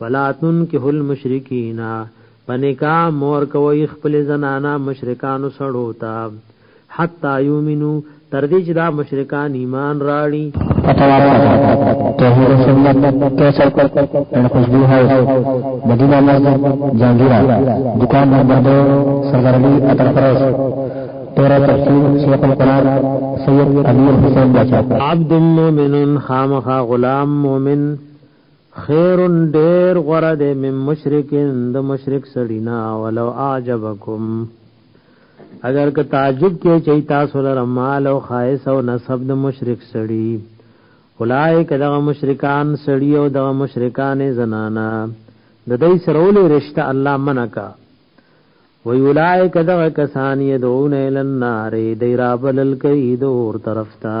ولا تنکه المشرکین پنکا مور کوي خپل زنانا مشرکانو سړو تا حتا یومنو تر دې چې دا مشرکان ایمان راړي توحید سنت کیسر ان خوشبو هاوس مدینه مسجد جانګیرا دکان نمبر 2 سردار علی عطر فروش تیرا تفسیر شیخ القرآن سید امیر حسین بچا عبد مومن خامخا غلام مومن خیر ډیر غره د مم مشرکین د مشرک سړینا ولو اعجبکم اگر که تعجب کې چي تاسو لر مال او خایس او نسب د مشرک سړي اولائک دغه مشرکان سړي او دغه مشرکان زنانا د دې سرولې رشتہ الله منکا وی اولائک دغه کسان يدعون الى النار دیرابل کید اور طرف تا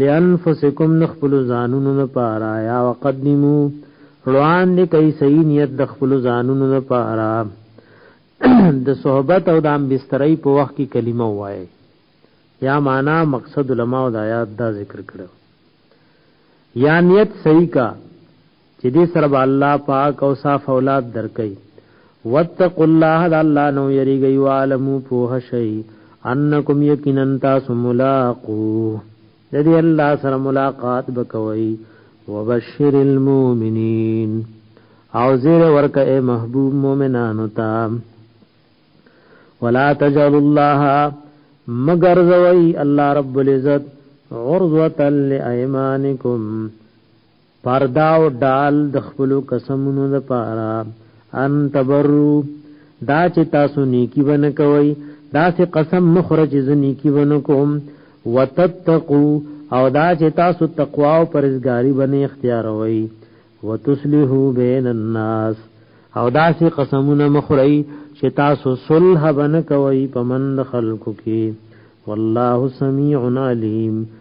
لانفسکم د خپلو ځانونو لپاره یا وقدمو وړاندې کوي صحیح نیت د خپل ځانونو لپاره د صحبت او د امبسترۍ په وخت کې کلمه وایي یا معنا مقصد علما او د آیات دا ذکر کړو یا نیت صحیح کا چې دې سره به الله پاک او صاف اولاد درکوي واتقوا الله د الله نو یریږي عالمو په شي انکم یقینا تاسو ملاقو د دې الله سره ملاقات وکوي وبشر المؤمنین او زیر ورکه اے محبوب مومنانو ته ولا تجعل الله مگر زوی الله رب العزت عرضه لایمانکم پردا او ډال د خپل قسمونو د پاره ان تبرو دا چې تاسو نیکی ونه کوي دا چې قسم مخره چې زنی کی ونه کوم وتتقو او دا چې تاسو تقوا او پرهیزګاری باندې اختیار وئ وتصلحو بین الناس او دا چې قسمونه مخره چې تاسو صلح ونه کوي پمند خلکو کې والله سميع عليم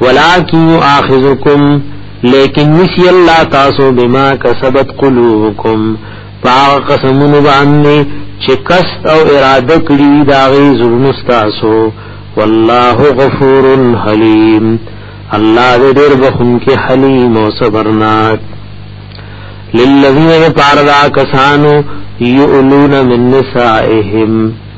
ولکن یاخذکم لیکن نسی الله تاسو بما کسبت قلوبکم پاغ قسمون باندې چې قصد او اراده کړی دا غي زړونو تاسو والله غفور حلیم الله دې ډېر بخون کې حلیم او صبرناک للذین پاردا کسانو یؤلون من نسائهم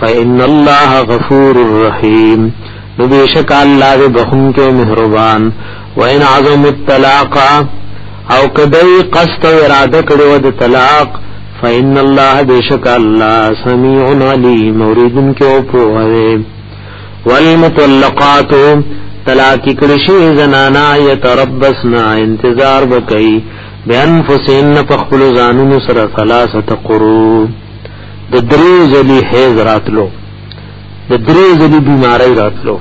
فإن الله غفور الرحیم نو بیشک الله دې بخون کې مهربان وان عظم الطلاق او کدی قصد او اراده کړو د طلاق فإن الله بیشک الله سمیع علیم اوریدن کې او په وره والمطلقات طلاق کړي شي زنانا يتربصنا انتظار وکي بأنفسهن فخلو زانون سره ثلاثه قرو د درې ځلې حیض راتلو د درې ځلې بیماری راتلو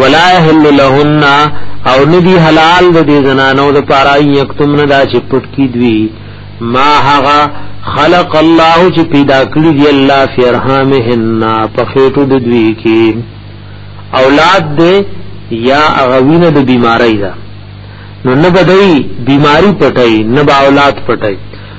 ولا يحل لهن او ندی حلال د دې زنانو د پاره یکتم نه دا چې پټ کی دوی ما هغه خلق الله چې پیدا کړی دی الله فی ارحامهن په خېټو د دوی کې اولاد دې یا اغوینه د بیماری ده نو نه بدای بیماری پټای نه با اولاد پټای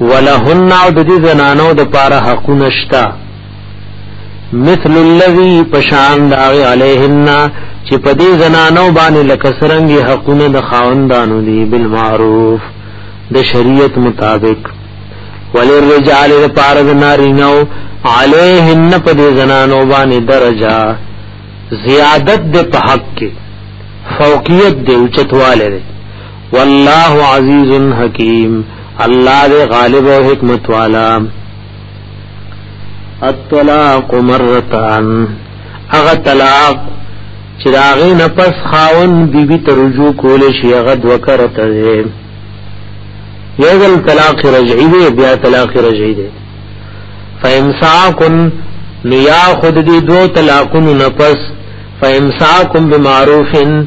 ولهن او د دې زنانو د پاره حقونه شتا مثل الذي پشان د هغه علیهن چې په دې زنانو باندې لکه سرنګي حقونه د خاوندانو دي بالمعروف د شریعت مطابق وللرجال د پاره د نارینو علیهن په دې زنانو باندې درجه زیادت د په حق کې فوقیت د اوچتواله والله عزیز حکیم الله دې غالب او حکمت والا الطلاق مرتان اغه طلاق چې داغه نفس خاون بیبي ته رجوع کول شي هغه وکړته دی یو ځل طلاق رجعي دی بیا طلاق رجعي دی فامساکن نیا خود دی دو طلاقونو نفس فامساکم بمعروفن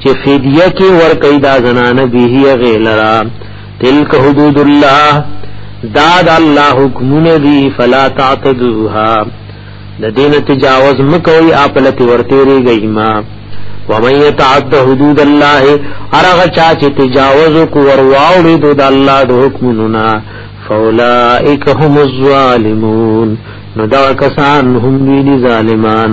چې فدیه کې ور کوي دا زنانه به غیلرا تلک حدود الله دا د الله حکمونه دي فلا تعتدوها د دین تجاوز مکوي اپلت ورته ری گئی ما ومن يتعد حدود الله ارغ چا چې تجاوز کو ورواوړي د الله د حکمونو نا فاولائک هم الظالمون نو دا کسان هم وی ظالمان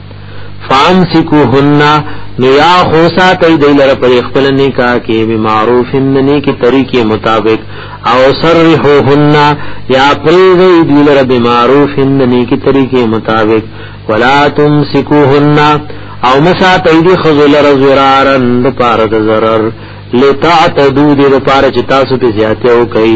فامسکوهن نو یا خوسا تی دی لره پر خپل نکاح کې به معروف منی کی طریقې مطابق او سرحوهن یا پریږي دی لره به معروف منی کی طریقې مطابق ولا تمسکوهن او مسا تی دی خذل رزرارن د پاره د zarar لتعتدو د پاره چې تاسو په زیاته وکړي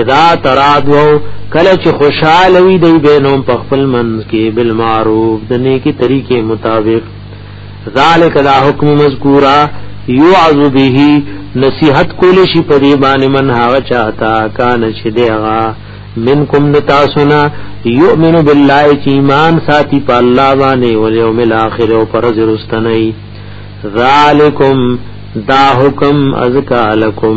اذا ترادو کله چې خوشاله وي دی بینوم په خپل منځ کې بالمعروف د نیکی طریقې مطابق ذالک دا حکم مذکورا یعذ به نصیحت کول شي په دې باندې من هغه چاته کان چې دیغه منکم نتاسنا یؤمن بالله چې ایمان ساتي په الله باندې او یوم الاخر او پر ورځ ذالکم دا حکم ازکا لکم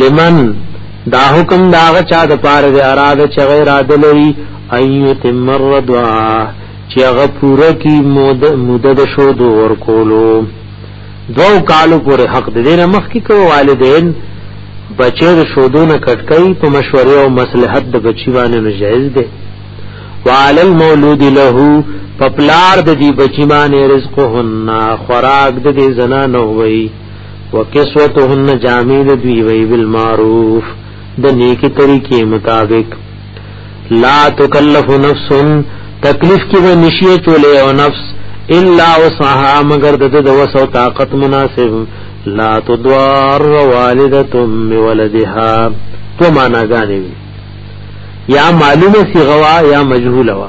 لمن دا حکم دا غچا د پاره د اراده چې غیر عادل وي ايو تمر دعا چې هغه پوره کی مود مدد شو دو ور کولو دو کالو پر حق د دینه مخ کی کو والدین بچو د شودو نه کټکای په مشورې او مصلحت د بچی باندې نجایز ده وعلى المولود له پپلار د دې بچی باندې رزقهن خوراک د دې زنانه وي وکسوتهن جامع د دوی وی بالمعروف د نیکی طریقې مطابق لا تکلف نفس تکلیف کې به نشي چولې او نفس الا وسعها مگر د د وسو طاقت مناسب لا تدوار والدته بولدها تو معنا غانې یا معلومه سی غوا یا مجهوله وا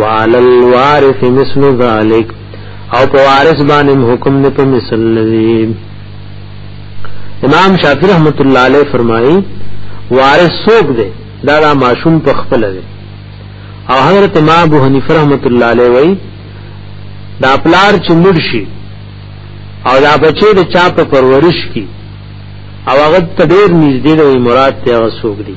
وعلى الوارث مثل ذلك او په وارث باندې حکم نه په مثل لذي امام شافعي رحمت الله عليه فرمایي وارث څوک دی دا دا معشوم په خپل دی او حضرت امام ابو حنیفه رحمت الله عليه وایي دا پلار چې مرشي او دا بچي د چا په پرورش کې او هغه تدیر نږدې دی مراد ته وسوګ دی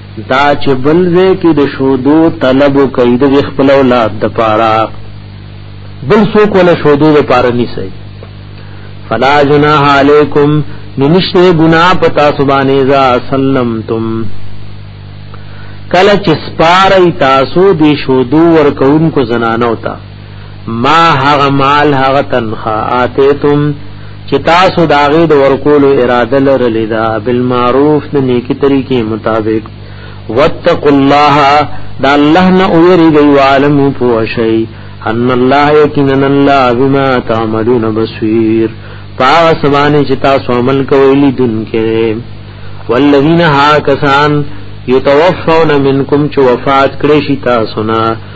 دا چې بل ځای کې د شودو طلب کوي د خپل اولاد د پاره بل څوک ولا شودو د پاره نیسي فلا جناح علیکم ننشته ګنا پتا سبحانه ذا سلمتم کله چې سپارای تاسو د شودو ورکون کو زنانو ته ما هغه مال هغه تنخوا آتیتم چې تاسو داغه د ورکول اراده لرلې دا بالمعروف د نیکی طریقې مطابق واتقوا الله دا الله نه اوریږي عالم په شی ان الله یقینا الله بما تعملون بصیر پاو سبانه چې تاسو عمل کوئ لیدون کې والذین ها کسان یتوفون منکم چې وفات کړي شي تاسو نه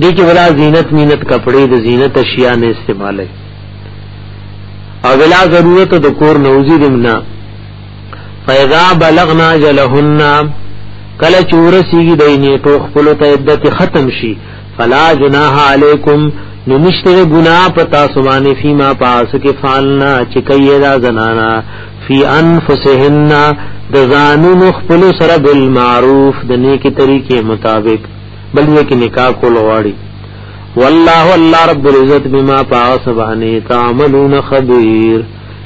دې کې ولا زینت مینت کپڑے د زینت اشیاء نه استعمالي او ولا ضرورت د کور نوزی دمنا فیضا بلغنا جلهن کله چورسیږي د نیټو خپل ته عدت ختم شي فلا جناح علیکم نو نشته ګنا پتا سبانه فيما پاس کې فالنا چې کوي دا زنانا فی انفسهن د زانو خپل سره بالمعروف د نیکی طریقې مطابق بل یې کې نکاح کول غواړي والله الله رب العزت بما پاسبانی تعملون خبير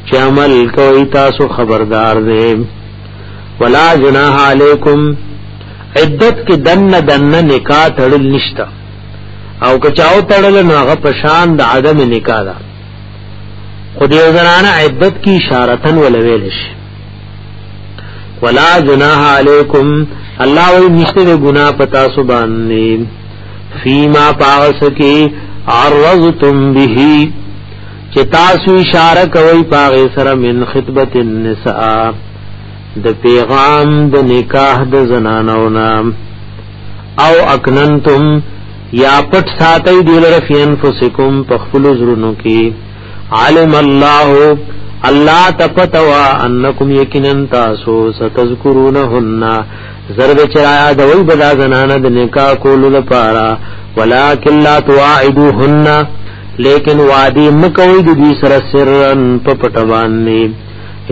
چې عمل کوي تاسو خبردار دی ولا جناح علیکم عدت کې دنه دنه نکاح تړل نشتا او که چاو تړل نو هغه پشان د عدم نکاح ده خو دې زنانه عدت کی اشارتن ولویل شي ولا جناح علیکم الله وی نشته د ګنا پتا سو باندې فیما پاس کی عرضتم به چې تاسو اشاره کوي پاغه سره من خطبت النساء د پیغام د نکاح د زنانو نام او اکننتم یا پټ ساتي دلر فین فسکم پخپل زرونو کې علم الله الله تپتوا انکم یقینا تاسو ستذکرونهن زرد چرایا دوی بدا زنانه د نکاح کولو لپاره ولکن لا تواعدوهن لیکن وادی مکوی د دې سره سرن په پټوان نه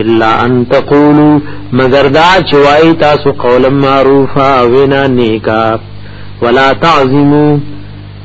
الا ان تقولوا مگر دا چوي تاسو قول معروفا وینا نیکا ولا تعظموا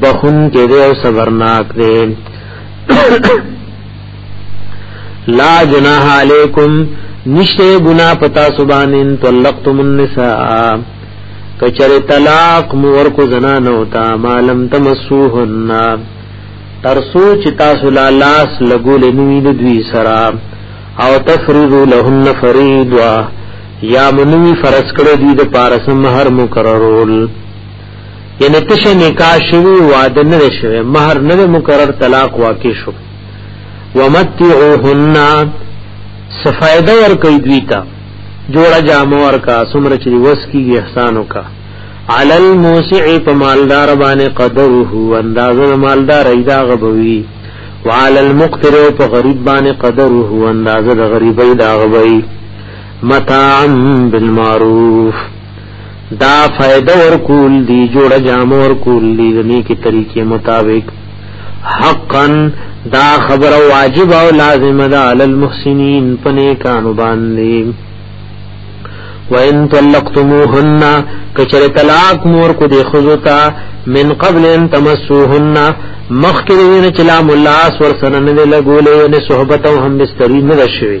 بخون کې دی او صبرناک دی لا جناح علیکم نشته ګنا پتا سبانین طلقتم النساء کچره طلاق مور کو زنا نه ہوتا مالم تمسوهن تر سوچ تاسو لا لاس لګول نوی د دوی سرا او تفریضو لهن فریضه یا منوی فرض کړی دی د پارسم هر مقررول یعنی تشه نکاح شوی واده نه شوی مہر نه مقرر طلاق واقع شو ومتعوهن سفایده ور کوي دوی ته جوړه جامو ور کا سمر چې وس کی احسان وکا علی الموسع په مالدار باندې قدره اندازه مالدار ایدا غبوي وعلى المقتر په غریب باندې قدر هو اندازه د غریبۍ دا غوي متاع بالمعروف دا فائدہ ورکول دی جوړه جام ورکول دی دنی کی طریقې مطابق حقا دا خبر واجب او لازم ده علی المحسنین پنه کانو باندې وان طلقتموهن کچره طلاق مور کو دی خذوتا من قبل ان تمسوهن مخکې نه چلا ملاس ور سنن نه لګولې نه صحبت او هم بستری نه شوي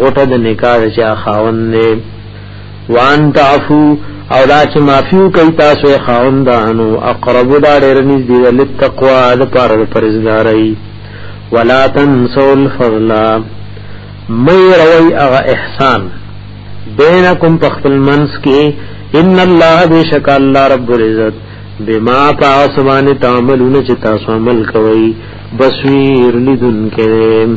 غټه د نکاح چا خاون نه وان تعفو او دا چې معفو کوي تاسو خاوندانو اقرب دا ډېر نږدې د تقوا د پاره پرزګارای ولا تنسوا الفضل مې روي هغه احسان بینکم پخپل منس کې ان الله بشک الله رب العزت بما تاسوانه تعملون چې تاسو عمل کوي بصیر لذن کریم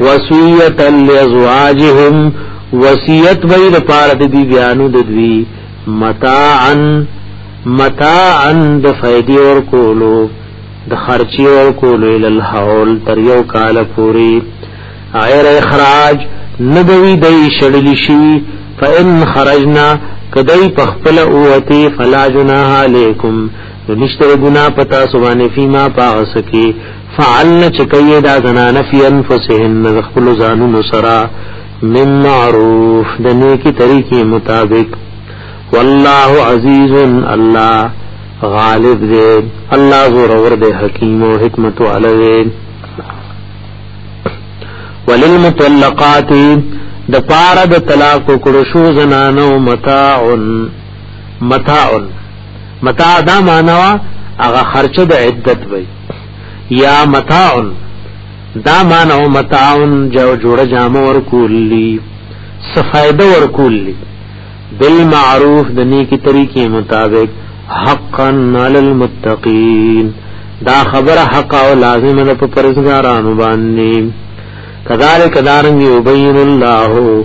وصیتا لازواجهم وصیت وی د پاره د بیانو د دوی متاعن متاعن د فائدې ور کولو د خرچي ور کولو ال الحول تر یو کال پوری غیر اخراج ندوی دای شړلی شي فإن خرجنا کدی پخپل اوتی فلا جناح علیکم نشتر گنا پتا سبانه فیما پاغسکی فعلن چکیه دا زنان فی انفسهن نزخلو زانو نسرا من معروف دنیکی طریقی مطابق والله عزیز الله غالب دے الله زور ور دے حکیم و حکمت علی وللمطلقات د پاره د طلاق کړو شو زنانو متاع متاع متاع دا مانوا هغه خرچه د عدت وي یا متاعن دا مانا او متاعن جو جوړه جامه ورکول لی سفایده ورکول لی بالمعروف د نیکی طریقې مطابق حقا علی المتقین دا خبره حق او لازم ده په پرزګارانو باندې کذالک دارنګ یبین الله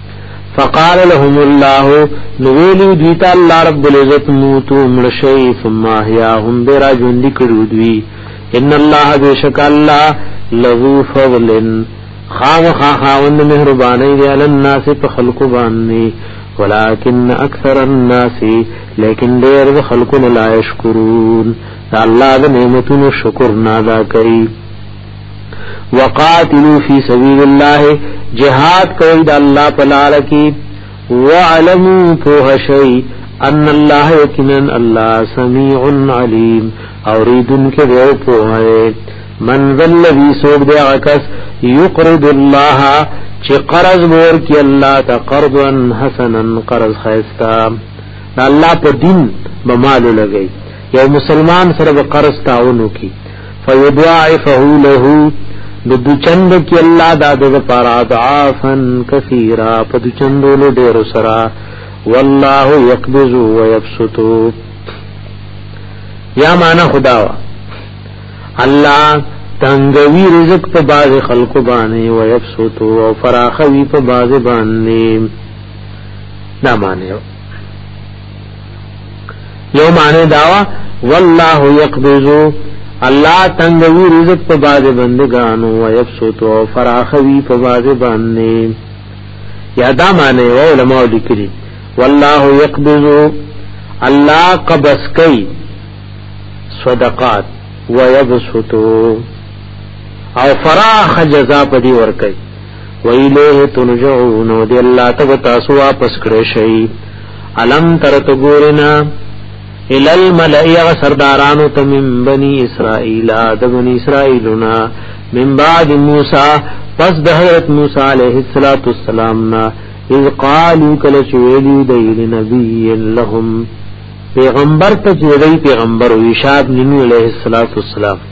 فقال لهم الله نویلی دیتا اللہ رب العزت موتو مرشی ثم احیاهم دیرا جوندی کرو دوی ان اللہ بیشک اللہ لذو فضل خام خاخاون مہربانی دی علی الناس پا خلق باننی ولیکن اکثر الناس لیکن دیر دا خلقون لا یشکرون دا اللہ دا نعمتون شکر نادا کئی وقاتلو فی سبیل الله جهاد کوي د الله په لار کې وعلمو په شی ان الله یقینا الله سمیع علیم اوریدن کې وو په من ذلذی سوق دی عکس یقرض الله چې قرض ور کې الله ته قرضا حسنا قرض خیستا الله په دین بمالو لګی یو مسلمان سره به قرض تعاون وکي فیضاعفه له د دوچند کې الله دا د لپاره اضعافا کثیره په دوچندو له ډیر سره والله یقبض و یبسط یا معنا خدا وا الله تنگوی رزق په باز خلق باندې و یبسط او فراخوی په باز باندې دا معنی یو معنی داوا والله یقبضو الله تنگوی رزق په باز بندگانو و یبسط او فراخوی په باز باندې یا دا معنی او علماء لیکلي والله یقبضو الله قبض کوي صدقات و یبسط او فراخ جزاء په دی ور کوي ویلیه ترجعون او دی اللہ تب تاسو واپس کرشئی علم ترت گورنا الال ملئی اغا سردارانو تا من بنی اسرائیل دا بنی اسرائیلنا من بعد موسیٰ پس د حضرت موسی علیہ الصلوۃ والسلام نا اذ قالو کل چویلی دیل نبی لهم پیغمبر ته دی پیغمبر او اشاد نبی علیہ الصلوۃ والسلام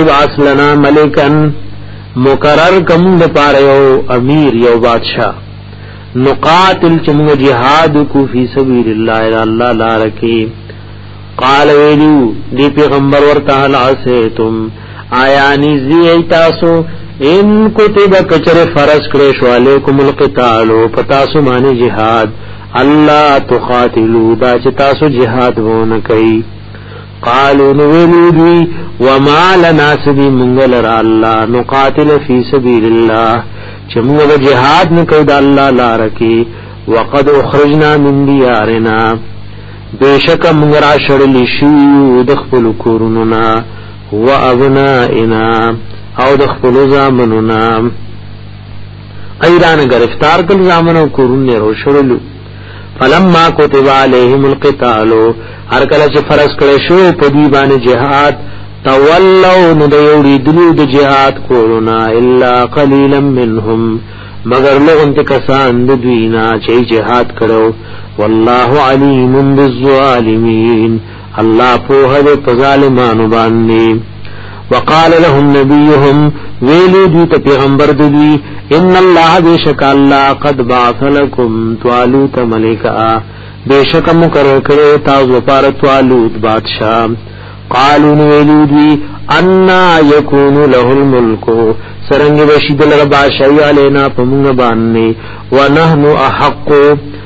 ابعث لنا ملکا مقرر کم د پاره یو امیر یو بادشاہ نقاتل چې موږ جهاد کو فی سبیل الله الا الله لار کې قال ویلو دی پیغمبر ورته الاسیتم آیا نزی تاسو ان کتب کچر فرض کړی شو علیکم القتال پتا سو معنی جهاد الله تقاتلوا دا چې تاسو جهاد وونه کوي قالو نو ویلو دوی وما لنا سبی منگل را الله نقاتل فی سبیل الله چې موږ به jihad نه کوو د الله لار کې وقد اخرجنا من دیارنا بیشک موږ را شړل شو د خپل کورونو نا و ابنائنا او د خپل زامنو نا ایران گرفتار کل زامنو کورونه روشړلو فلما كتب عليهم القتال هر کله چې فرض کړی شو په دی باندې جهاد تولوا نو د یوړي دلو د جهاد کورونا الا قليلا منهم مگر لغون ته کسان د دوی نه چې جهاد کړو والله عليم بالظالمين الله پوه دې په ظالمانو باندې وقال لهم نبيهم ویلو دوی ته پیغمبر دوی ان الله بشک الله قد بعث لكم طالوت ملکا بشک مقرر کړو تاسو پر طالوت بادشاہ قالوا ویلو دوی ان يكون له الملك سرنګ بشید لربا شی علینا پمغه باندې ونحنو احق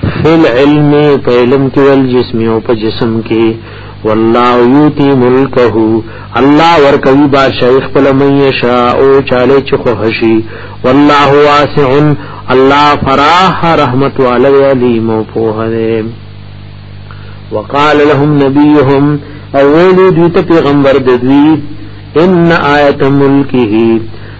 فی العلم په علم کې ول جسم او په جسم کې والله یوتی ملکه الله ورکوي بادشاہي خپل من یشا او چاله چې خو هشي والله واسع الله فراح رحمت والے علیم او فوهه وقال لهم نبيهم اولو دوی ته پیغمبر دوی ان آیت ملکه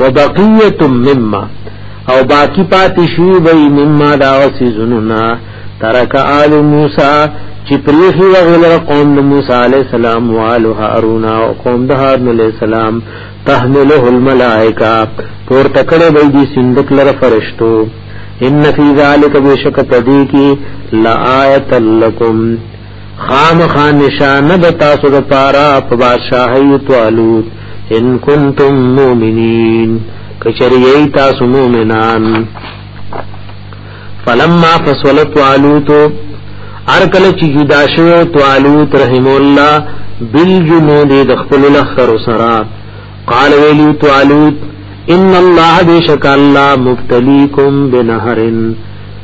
وبقیت مما او باقی پاتې شي وي مما دا سيزوننا ترک آل موسی چې پریخي وغلر قوم د موسی عليه السلام والو هارون او قوم د هارون عليه السلام تحمله الملائکه پور تکړه وي دي سندک لره فرشتو ان فی ذلک بشک پدی کی لآیت لکم خام خان نشانه د تاسو د پارا په بادشاہي طالوت ان کنتم مؤمنین کچریئی تاسو مؤمنان فلما فصل طالوت ارکل چې جدا شو طالوت رحم الله بالجنود د خپل لخر سرا قال ویلی طالوت ان الله بشک الله مبتلیکم بنهرن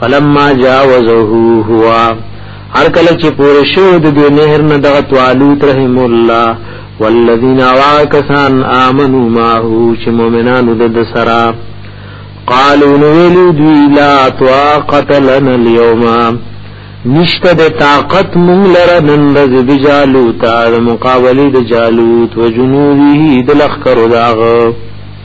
فلما جاوزه هو هر کله چې پوره شو د دې نهر نه دغه طالوت رحم الله والذین واکسان آمنوا معه چې مؤمنانو د سرا قالوا نویلو دوی لا طاقت لنا اليوم نشته د طاقت مونږ لره نن ورځ د جالوت د مقابله د جالوت و جنوده د لخر داغه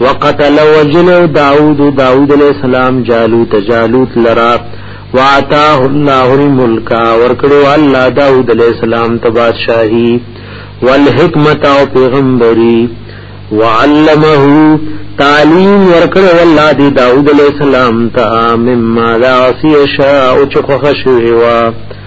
وقتل وجل داود داود علیہ السلام جالوت جالوت لرا واتاه الله الملک ورکړو الله داود علیہ السلام ته بادشاہي والحکمت او پیغمبري وعلمه تعلیم ورکړو الله دی داود علیہ السلام ته مما لا عصی شاء او چخه شوی وا